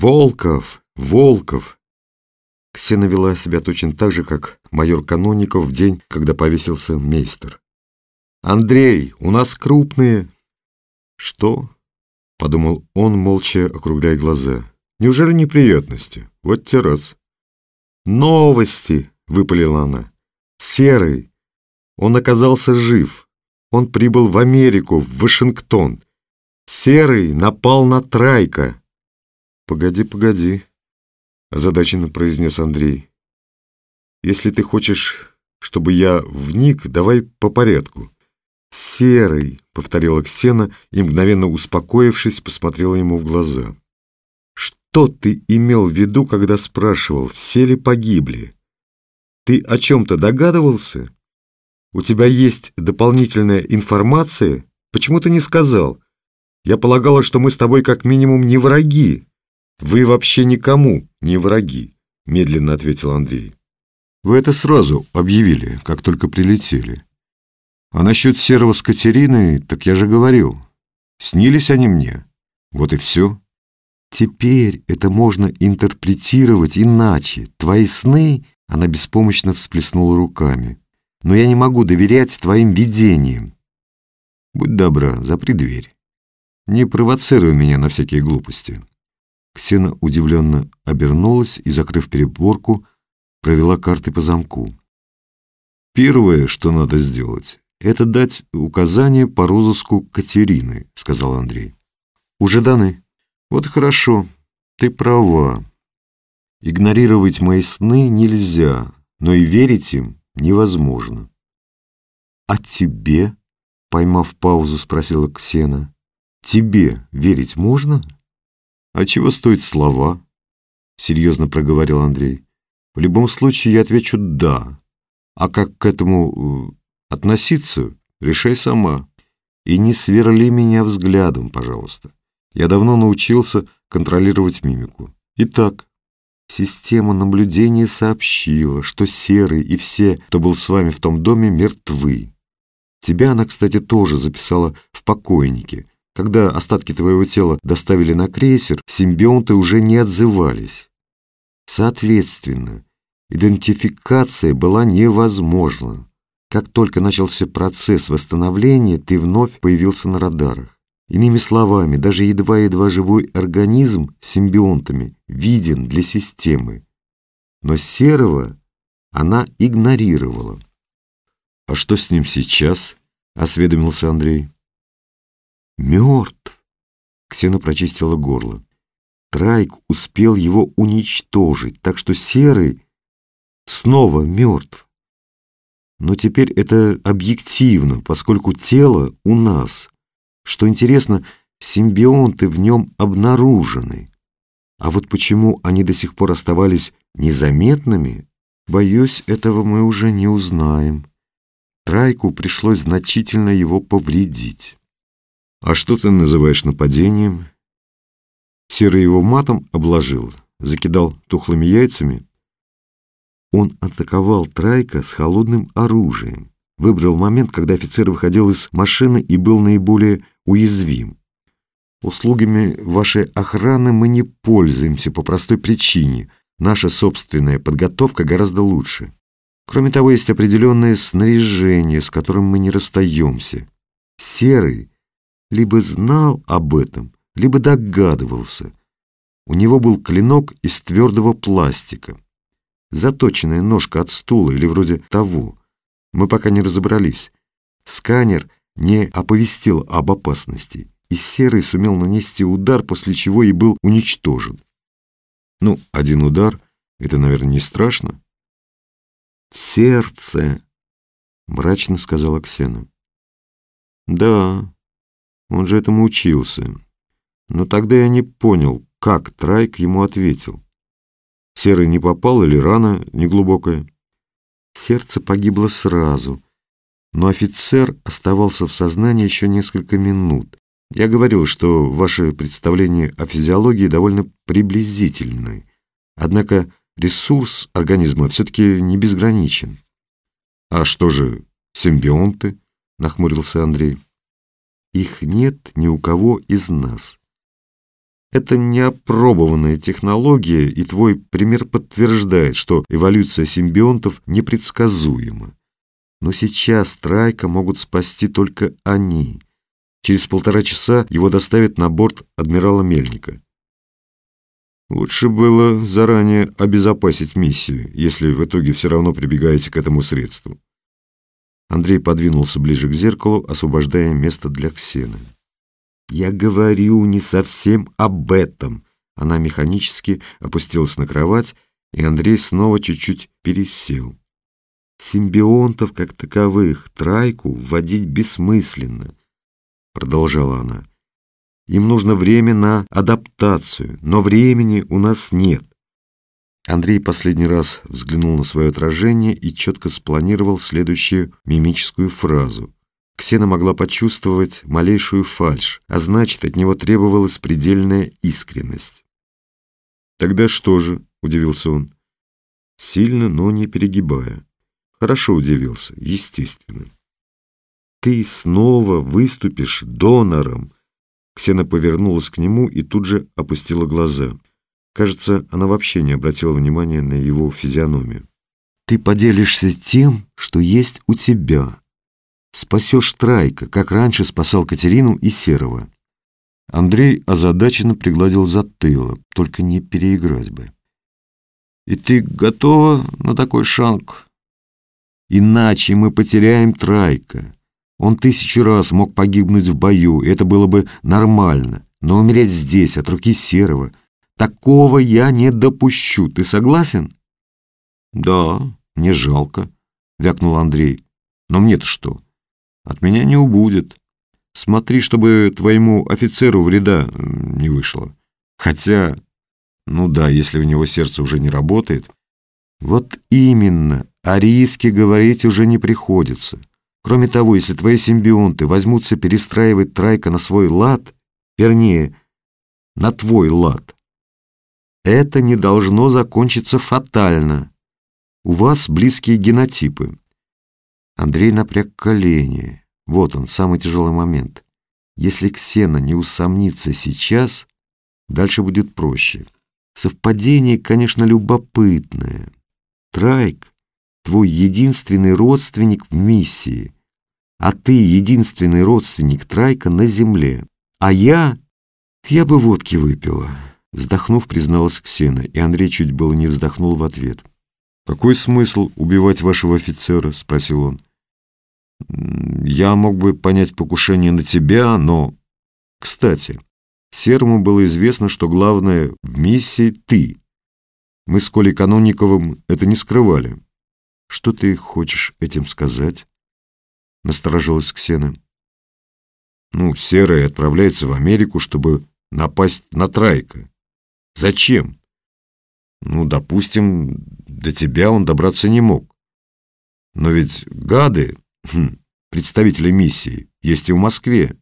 Волков! Волков!» Ксена вела себя точно так же, как майор Каноников в день, когда повесился мейстер. «Андрей, у нас крупные!» «Что?» — подумал он, молча округляя глаза. «Неужели неприятности? Вот те раз!» «Новости!» — выпалила она. «Серый! Он оказался жив. Он прибыл в Америку, в Вашингтон. Серый напал на Трайка!» «Погоди, погоди!» — озадаченно произнес Андрей. «Если ты хочешь, чтобы я вник, давай по порядку. «Серый», — повторила Ксена и, мгновенно успокоившись, посмотрела ему в глаза. «Что ты имел в виду, когда спрашивал, все ли погибли? Ты о чем-то догадывался? У тебя есть дополнительная информация? Почему ты не сказал? Я полагала, что мы с тобой как минимум не враги». «Вы вообще никому не враги», — медленно ответил Андрей. «Вы это сразу объявили, как только прилетели». А насчет Серого с Катериной, так я же говорил. Снились они мне. Вот и все. Теперь это можно интерпретировать иначе. Твои сны, она беспомощно всплеснула руками. Но я не могу доверять твоим видениям. Будь добра, запри дверь. Не провоцируй меня на всякие глупости. Ксена удивленно обернулась и, закрыв переборку, провела карты по замку. Первое, что надо сделать, это дать указание по розыску Катерины», — сказал Андрей. «Уже даны. Вот хорошо. Ты права. Игнорировать мои сны нельзя, но и верить им невозможно». «А тебе?» — поймав паузу, спросила Ксена. «Тебе верить можно?» «А чего стоят слова?» — серьезно проговорил Андрей. «В любом случае я отвечу «да». А как к этому Относиться решай сама. И не сверли меня взглядом, пожалуйста. Я давно научился контролировать мимику. Итак, система наблюдения сообщила, что Серый и все, кто был с вами в том доме, мертвы. Тебя она, кстати, тоже записала в покойнике. Когда остатки твоего тела доставили на крейсер, симбионты уже не отзывались. Соответственно, идентификация была невозможна. Как только начался процесс восстановления, ты вновь появился на радарах. Иными словами, даже едва-едва живой организм с симбионтами виден для системы. Но серого она игнорировала. «А что с ним сейчас?» — осведомился Андрей. «Мертв!» — Ксена прочистила горло. Трайк успел его уничтожить, так что серый снова мертв. Но теперь это объективно, поскольку тело у нас. Что интересно, симбионты в нем обнаружены. А вот почему они до сих пор оставались незаметными, боюсь, этого мы уже не узнаем. Трайку пришлось значительно его повредить. А что ты называешь нападением? Серый его матом обложил, закидал тухлыми яйцами, он атаковал Трайка с холодным оружием. Выбрал момент, когда офицер выходил из машины и был наиболее уязвим. Услугами вашей охраны мы не пользуемся по простой причине. Наша собственная подготовка гораздо лучше. Кроме того, есть определенное снаряжение, с которым мы не расстаемся. Серый либо знал об этом, либо догадывался. У него был клинок из твердого пластика заточенная ножка от стула или вроде того. Мы пока не разобрались. Сканер не оповестил об опасности, и Серый сумел нанести удар, после чего и был уничтожен. Ну, один удар — это, наверное, не страшно. «Сердце!» — мрачно сказала Ксена. «Да, он же этому учился. Но тогда я не понял, как Трайк ему ответил. Серый не попал или рана неглубокая? Сердце погибло сразу, но офицер оставался в сознании еще несколько минут. Я говорил, что ваше представление о физиологии довольно приблизительное, однако ресурс организма все-таки не безграничен. А что же симбионты? Нахмурился Андрей. Их нет ни у кого из нас. Это неопробованная технология, и твой пример подтверждает, что эволюция симбионтов непредсказуема. Но сейчас Трайка могут спасти только они. Через полтора часа его доставят на борт адмирала Мельника. Лучше было заранее обезопасить миссию, если в итоге все равно прибегаете к этому средству. Андрей подвинулся ближе к зеркалу, освобождая место для Ксены. «Я говорю не совсем об этом». Она механически опустилась на кровать, и Андрей снова чуть-чуть пересел. «Симбионтов как таковых трайку вводить бессмысленно», — продолжала она. «Им нужно время на адаптацию, но времени у нас нет. Андрей последний раз взглянул на свое отражение и четко спланировал следующую мимическую фразу. Ксена могла почувствовать малейшую фальшь, а значит, от него требовалась предельная искренность. «Тогда что же?» — удивился он. Сильно, но не перегибая. Хорошо удивился, естественно. «Ты снова выступишь донором!» Ксена повернулась к нему и тут же опустила глаза. Кажется, она вообще не обратила внимания на его физиономию. «Ты поделишься тем, что есть у тебя. Спасешь Трайка, как раньше спасал Катерину и Серого». Андрей озадаченно пригладил затылок, только не переиграть бы. «И ты готова на такой шанг?» «Иначе мы потеряем Трайка. Он тысячу раз мог погибнуть в бою, и это было бы нормально. Но умереть здесь, от руки Серого, Такого я не допущу. Ты согласен? Да, мне жалко, вякнул Андрей. Но мне-то что? От меня не убудет. Смотри, чтобы твоему офицеру вреда не вышло. Хотя, ну да, если у него сердце уже не работает. Вот именно, о риске говорить уже не приходится. Кроме того, если твои симбионты возьмутся перестраивать Трайка на свой лад, вернее, на твой лад, это не должно закончиться фатально. У вас близкие генотипы. Андрей напряг колени. Вот он, самый тяжелый момент. Если Ксена не усомнится сейчас, дальше будет проще. Совпадение, конечно, любопытное. Трайк — твой единственный родственник в миссии, а ты единственный родственник Трайка на земле. А я... я бы водки выпила. Вздохнув, призналась Ксена, и Андрей чуть было не вздохнул в ответ. «Какой смысл убивать вашего офицера?» — спросил он. «Я мог бы понять покушение на тебя, но...» «Кстати, Серому было известно, что главное в миссии ты. Мы с Колей Канонниковым это не скрывали. Что ты хочешь этим сказать?» — насторожилась Ксена. «Ну, Серый отправляется в Америку, чтобы напасть на Трайка. Зачем? Ну, допустим, до тебя он добраться не мог. Но ведь гады, хм, представители миссии, есть и в Москве.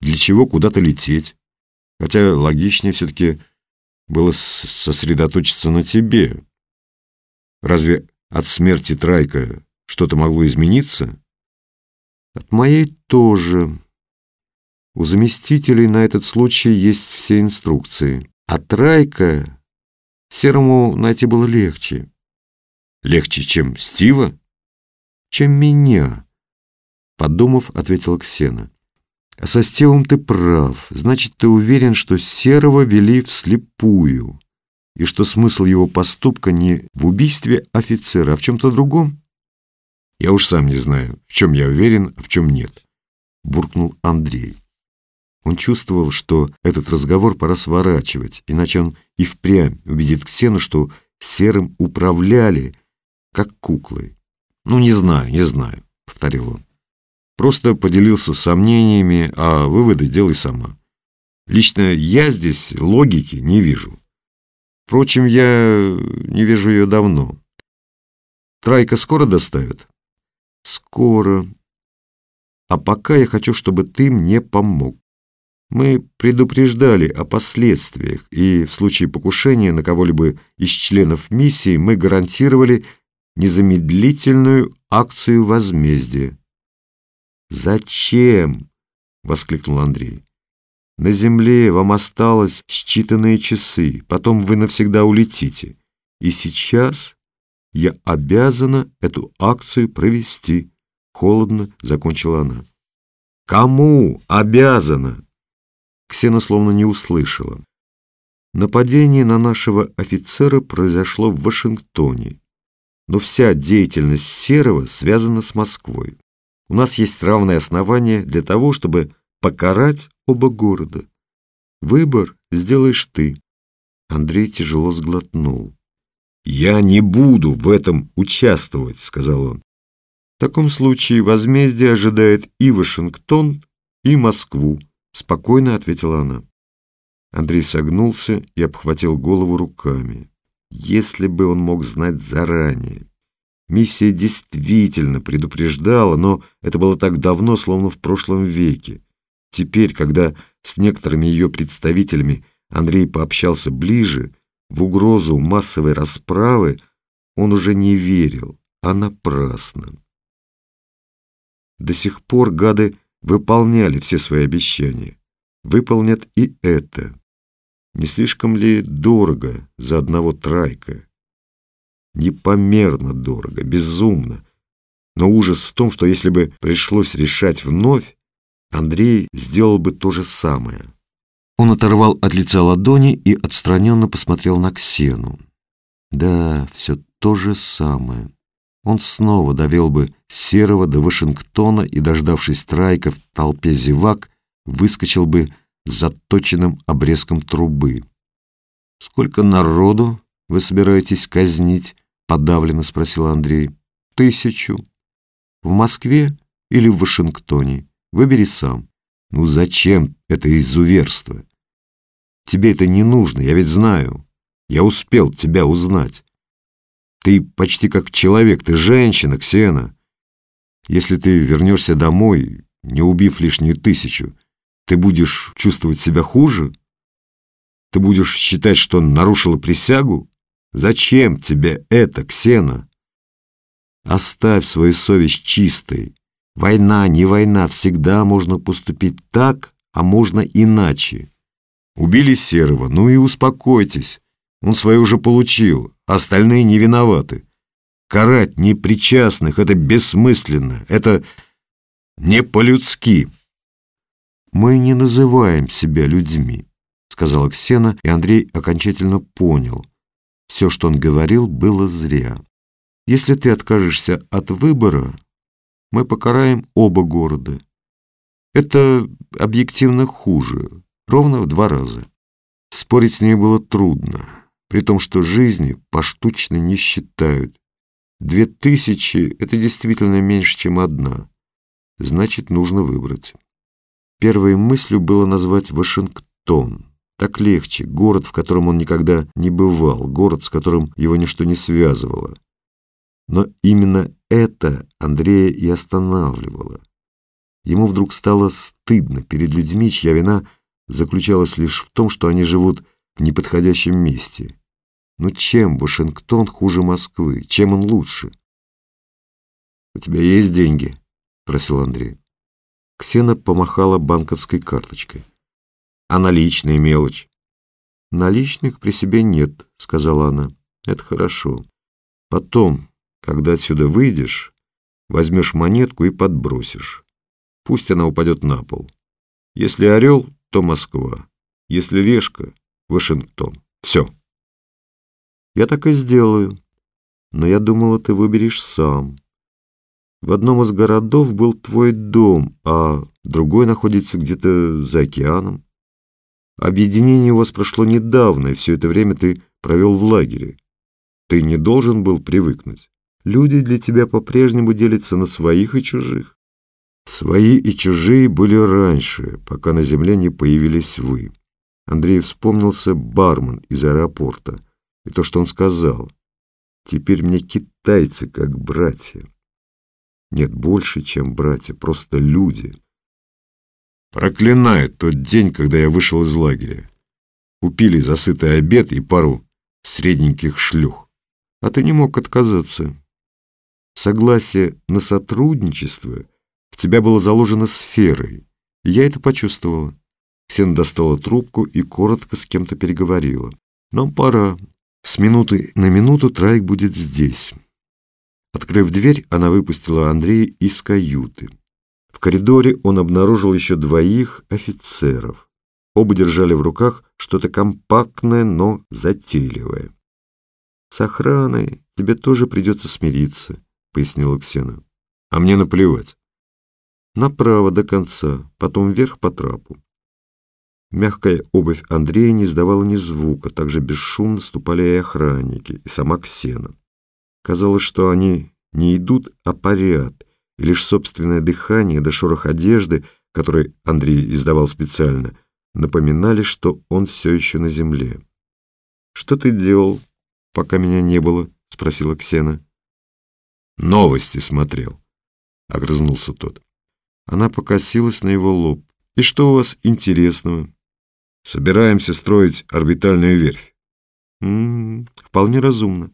Для чего куда-то лететь? Хотя логичнее все-таки было сосредоточиться на тебе. Разве от смерти Трайка что-то могло измениться? От моей тоже. У заместителей на этот случай есть все инструкции. А Трайка Серому найти было легче. Легче, чем Стива? Чем меня, подумав, ответила Ксена. А со Стивом ты прав. Значит, ты уверен, что Серого вели вслепую, и что смысл его поступка не в убийстве офицера, а в чем-то другом? Я уж сам не знаю, в чем я уверен, а в чем нет, буркнул Андрей. Он чувствовал, что этот разговор пора сворачивать, иначе он и впрямь убедит Ксену, что серым управляли, как куклой. «Ну, не знаю, не знаю», — повторил он. «Просто поделился сомнениями, а выводы делай сама. Лично я здесь логики не вижу. Впрочем, я не вижу ее давно. Трайка скоро доставят?» «Скоро. А пока я хочу, чтобы ты мне помог. Мы предупреждали о последствиях, и в случае покушения на кого-либо из членов миссии мы гарантировали незамедлительную акцию возмездия. «Зачем?» — воскликнул Андрей. На земле вам осталось считанные часы, потом вы навсегда улетите. И сейчас я обязана эту акцию провести. Холодно закончила она. Кому обязана? Ксена словно не услышала. Нападение на нашего офицера произошло в Вашингтоне, но вся деятельность Серого связана с Москвой. У нас есть равные основания для того, чтобы покарать оба города. Выбор сделаешь ты. Андрей тяжело сглотнул. «Я не буду в этом участвовать», — сказал он. «В таком случае возмездие ожидает и Вашингтон, и Москву», — спокойно ответила она. Андрей согнулся и обхватил голову руками. Если бы он мог знать заранее. Миссия действительно предупреждала, но это было так давно, словно в прошлом веке. Теперь, когда с некоторыми ее представителями Андрей пообщался ближе, в угрозу массовой расправы он уже не верил, а напрасно. До сих пор гады выполняли все свои обещания. Выполнят и это. Не слишком ли дорого за одного трайка? Непомерно дорого, безумно. Но ужас в том, что если бы пришлось решать вновь, Андрей сделал бы то же самое. Он оторвал от лица ладони и отстраненно посмотрел на Ксену. Да, все то же самое. Он снова довел бы Серого до Вашингтона и, дождавшись трайка в толпе зевак, выскочил бы с заточенным обрезком трубы. «Сколько народу вы собираетесь казнить?» — подавленно спросил Андрей. «Тысячу. В Москве или в Вашингтоне?» Выбери сам. Ну зачем это изуверство? Тебе это не нужно, я ведь знаю. Я успел тебя узнать. Ты почти как человек, ты женщина, Ксена. Если ты вернешься домой, не убив лишнюю тысячу, ты будешь чувствовать себя хуже? Ты будешь считать, что нарушила присягу? Зачем тебе это, Ксена? Оставь свою совесть чистой. Война, не война, всегда можно поступить так, а можно иначе. Убили Серого, ну и успокойтесь. Он свое уже получил, остальные не виноваты. Карать непричастных — это бессмысленно, это не по-людски. «Мы не называем себя людьми», — сказала Ксена, и Андрей окончательно понял. Все, что он говорил, было зря. «Если ты откажешься от выбора, мы покараем оба города. Это объективно хуже, ровно в два раза. Спорить с ней было трудно, при том, что жизни поштучно не считают. Две тысячи — это действительно меньше, чем одна. Значит, нужно выбрать. Первой мыслью было назвать Вашингтон. Так легче, город, в котором он никогда не бывал, город, с которым его ничто не связывало. Но именно это Андрея и останавливало. Ему вдруг стало стыдно перед людьми, чья вина заключалась лишь в том, что они живут в неподходящем месте. Но чем Вашингтон хуже Москвы? Чем он лучше? «У тебя есть деньги?» — просил Андрей. Ксена помахала банковской карточкой. «А наличные мелочь?» «Наличных при себе нет», — сказала она. «Это хорошо. Потом, когда отсюда выйдешь, возьмешь монетку и подбросишь. Пусть она упадет на пол. Если орел, то Москва. Если решка — Вашингтон. Все. Я так и сделаю. Но я думала, ты выберешь сам. В одном из городов был твой дом, а другой находится где-то за океаном. Объединение у вас прошло недавно, и все это время ты провел в лагере. Ты не должен был привыкнуть. Люди для тебя по-прежнему делятся на своих и чужих. Свои и чужие были раньше, пока на земле не появились вы. Андрей вспомнился бармен из аэропорта и то, что он сказал. Теперь мне китайцы как братья. Нет, больше, чем братья, просто люди. Проклинаю тот день, когда я вышел из лагеря. Купили засытый обед и пару средненьких шлюх. А ты не мог отказаться. Согласие на сотрудничество в тебя было заложено сферой, и я это почувствовала. Ксена достала трубку и коротко с кем-то переговорила. «Нам пора. С минуты на минуту Трайк будет здесь». Открыв дверь, она выпустила Андрея из каюты. В коридоре он обнаружил еще двоих офицеров. Оба держали в руках что-то компактное, но затейливое. «С охраной тебе тоже придется смириться», — пояснила Ксена. «А мне наплевать». «Направо до конца, потом вверх по трапу». Мягкая обувь Андрея не издавала ни звука, так же бесшумно ступали и охранники, и сама Ксена. Казалось, что они не идут, а парят, и лишь собственное дыхание до шорох одежды, который Андрей издавал специально, напоминали, что он все еще на земле. «Что ты делал, пока меня не было?» — спросила Ксена. «Новости смотрел», — огрызнулся тот. Она покосилась на его лоб. «И что у вас интересного?» «Собираемся строить орбитальную верфь». «М -м, «Вполне разумно.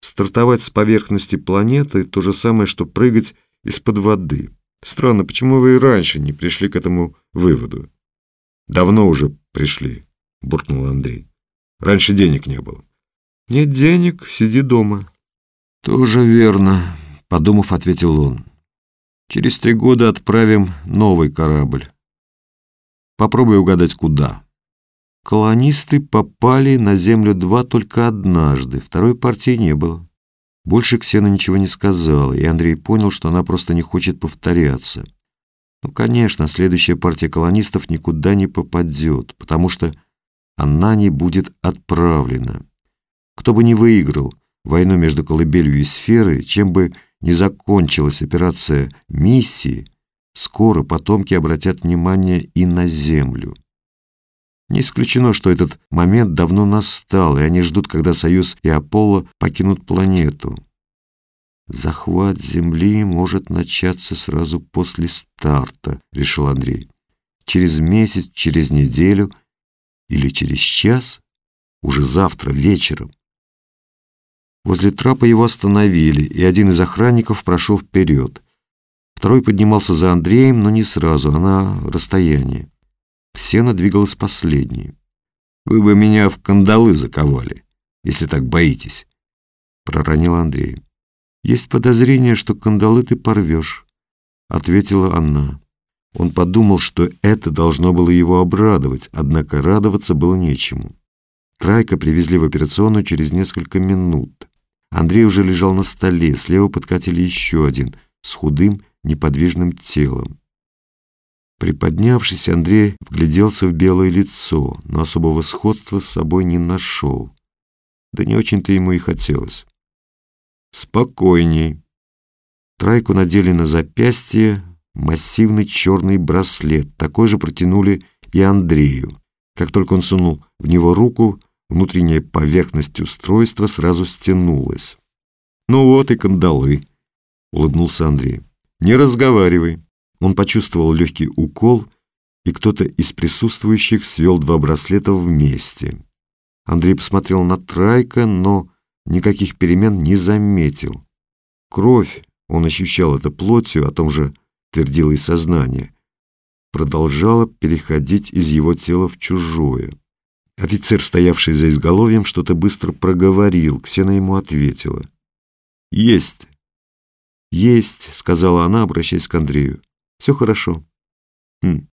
Стартовать с поверхности планеты — то же самое, что прыгать из-под воды. Странно, почему вы и раньше не пришли к этому выводу? Давно уже пришли, буркнул Андрей. Раньше денег не было. Нет денег, сиди дома. Тоже верно, подумав, ответил он. Через три года отправим новый корабль. Попробуй угадать, куда. Колонисты попали на Землю-2 только однажды, второй партии не было. Больше Ксена ничего не сказала, и Андрей понял, что она просто не хочет повторяться. Ну, конечно, следующая партия колонистов никуда не попадет, потому что она не будет отправлена. Кто бы ни выиграл войну между колыбелью и сферой, чем бы ни закончилась операция миссии, скоро потомки обратят внимание и на Землю. Не исключено, что этот момент давно настал, и они ждут, когда Союз и Аполло покинут планету. «Захват Земли может начаться сразу после старта», — решил Андрей. «Через месяц, через неделю или через час, уже завтра вечером». Возле трапа его остановили, и один из охранников прошел вперед. Второй поднимался за Андреем, но не сразу, а на расстоянии. Ксена двигалась последней. «Вы бы меня в кандалы заковали, если так боитесь», — проронил Андрей. «Есть подозрение, что кандалы ты порвешь», — ответила она. Он подумал, что это должно было его обрадовать, однако радоваться было нечему. Трайка привезли в операционную через несколько минут. Андрей уже лежал на столе, слева подкатили еще один, с худым, неподвижным телом. Приподнявшись, Андрей вгляделся в белое лицо, но особого сходства с собой не нашел. Да не очень-то ему и хотелось. «Спокойней». Трайку надели на запястье массивный черный браслет, такой же протянули и Андрею. Как только он сунул в него руку, внутренняя поверхность устройства сразу стянулась. «Ну вот и кандалы», — улыбнулся Андрей. «Не разговаривай». Он почувствовал легкий укол, и кто-то из присутствующих свел два браслета вместе. Андрей посмотрел на Трайка, но никаких перемен не заметил. Кровь, он ощущал это плотью, о том же твердило и сознание, продолжала переходить из его тела в чужое. Офицер, стоявший за изголовьем, что-то быстро проговорил, Ксена ему ответила. «Есть!» «Есть!» — сказала она, обращаясь к Андрею. Все хорошо. Хм.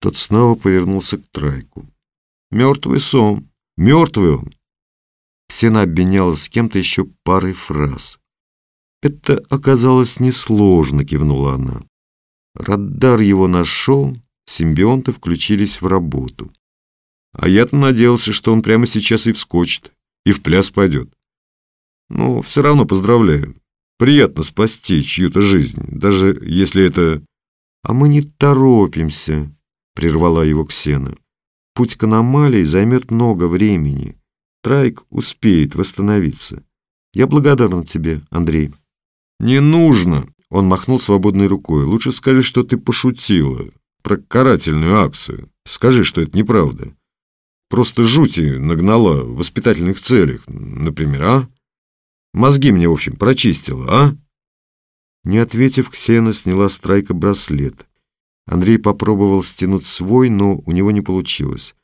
Тот снова повернулся к Трайку. Мертвый сон. Мертвый он. Ксена обменялась с кем-то еще парой фраз. Это оказалось несложно, кивнула она. Радар его нашел, симбионты включились в работу. А я-то надеялся, что он прямо сейчас и вскочит, и в пляс пойдет. Но все равно поздравляю. Приятно спасти чью-то жизнь, даже если это «А мы не торопимся», — прервала его Ксена. «Путь к аномалии займет много времени. Трайк успеет восстановиться. Я благодарна тебе, Андрей». «Не нужно», — он махнул свободной рукой. «Лучше скажи, что ты пошутила про карательную акцию. Скажи, что это неправда. Просто жути нагнала в воспитательных целях, например, а? Мозги мне, в общем, прочистила, а?» Не ответив, Ксена сняла с Трайка браслет. Андрей попробовал стянуть свой, но у него не получилось.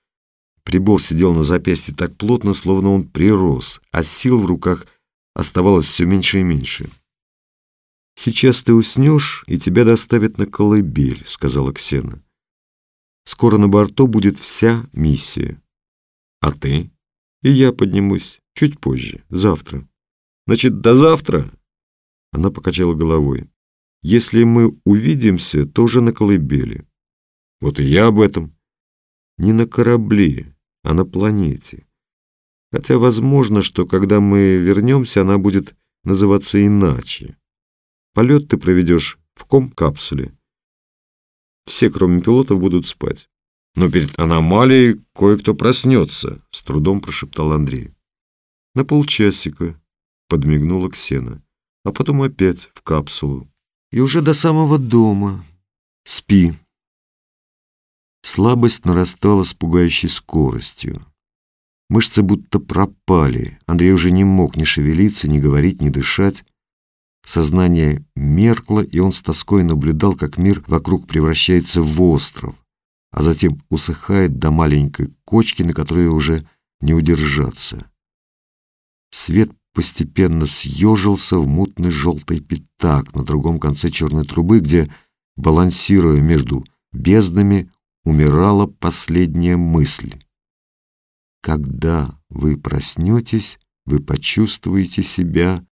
Прибор сидел на запястье так плотно, словно он прирос, а сил в руках оставалось все меньше и меньше. «Сейчас ты уснешь, и тебя доставят на колыбель», — сказала Ксена. «Скоро на борту будет вся миссия. А ты?» «И я поднимусь чуть позже, завтра». «Значит, до завтра?» Она покачала головой. «Если мы увидимся, то уже на колыбели». «Вот и я об этом». «Не на корабле, а на планете. Хотя возможно, что когда мы вернемся, она будет называться иначе. Полет ты проведешь в ком-капсуле. Все, кроме пилотов, будут спать. Но перед аномалией кое-кто проснется, с трудом прошептал Андрей. На полчасика, подмигнула Ксена, а потом опять в капсулу. И уже до самого дома. Спи. Слабость нарастала с пугающей скоростью. Мышцы будто пропали. Андрей уже не мог ни шевелиться, ни говорить, ни дышать. Сознание меркло, и он с тоской наблюдал, как мир вокруг превращается в остров, а затем усыхает до маленькой кочки, на которой уже не удержаться. Свет постепенно съежился в мутный желтый пятак на другом конце черной трубы, где, балансируя между безднами, умирала последняя мысль. Когда вы проснетесь, вы почувствуете себя